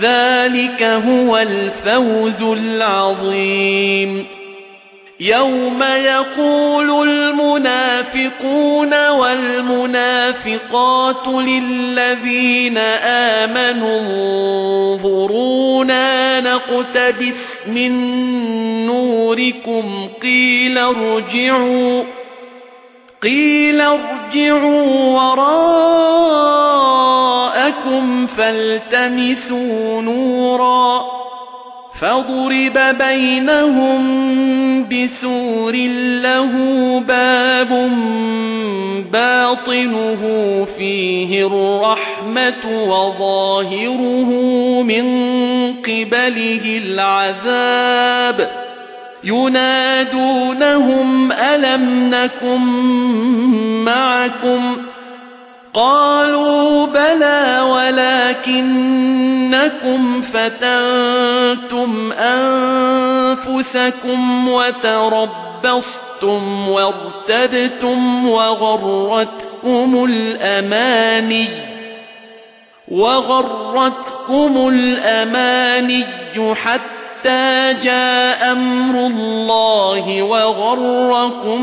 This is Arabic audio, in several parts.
ذَلِكَ هُوَ الْفَوْزُ الْعَظِيمُ يَوْمَ يَقُولُ الْمُنَافِقُونَ وَالْمُنَافِقَاتُ لِلَّذِينَ آمَنُوا انظُرُونَا نَقْتَبِسْ مِن نُّورِكُمْ قِيلَ ارْجِعُوا قِيلَ ارْجِعُوا وَرَاءَكُمْ فَالْتَمِسُوا نُورًا فَضُرِبَ بَيْنَهُم بِسُورٍ لَّهُ بَابٌ بَاطِنُهُ فِيهِ الرَّحْمَةُ وَظَاهِرُهُ مِن قِبَلِهِ الْعَذَابُ يُنَادُونَهُمْ أَلَمْ نَكُن مَّعَكُمْ قَالُوا بَلَى وَلَكِنَّكُمْ فَتَنتُمْ أَنفُسَكُمْ وَتَرَبَّصْتُمْ وَارْتَبْتُمْ وَغَرَّتْكُمُ الْأَمَانِيُّ وَغَرَّتْكُمُ الْأَمَانِيُّ حَتَّى جَاءَ أَمْرُ اللَّهِ وَغَرَّكُم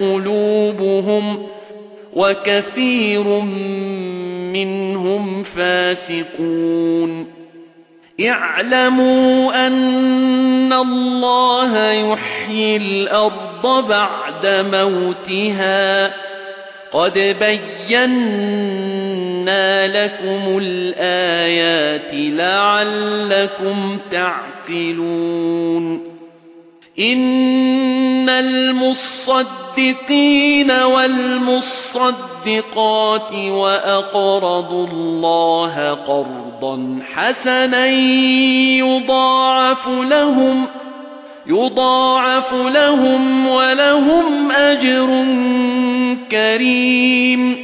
قُلُوبُهُمْ وَكَثِيرٌ مِنْهُمْ فَاسِقُونَ. اعْلَمُوا أَنَّ اللَّهَ يُحْيِي الْأَرْضَ بَعْدَ مَوْتِهَا. قَدْ بَيَّنَّا لَكُمُ الْآيَاتِ لَعَلَّكُمْ تَعْقِلُونَ. إِنَّ الْمُصَّدِّقِينَ وَالْمُصَّدِّقَاتِ وَأَقْرَضُوا اللَّهَ قَرْضًا حَسَنًا يُضَاعَفُ لَهُمْ يُضَاعَفُ لَهُمْ وَلَهُمْ أَجْرٌ كَرِيمٌ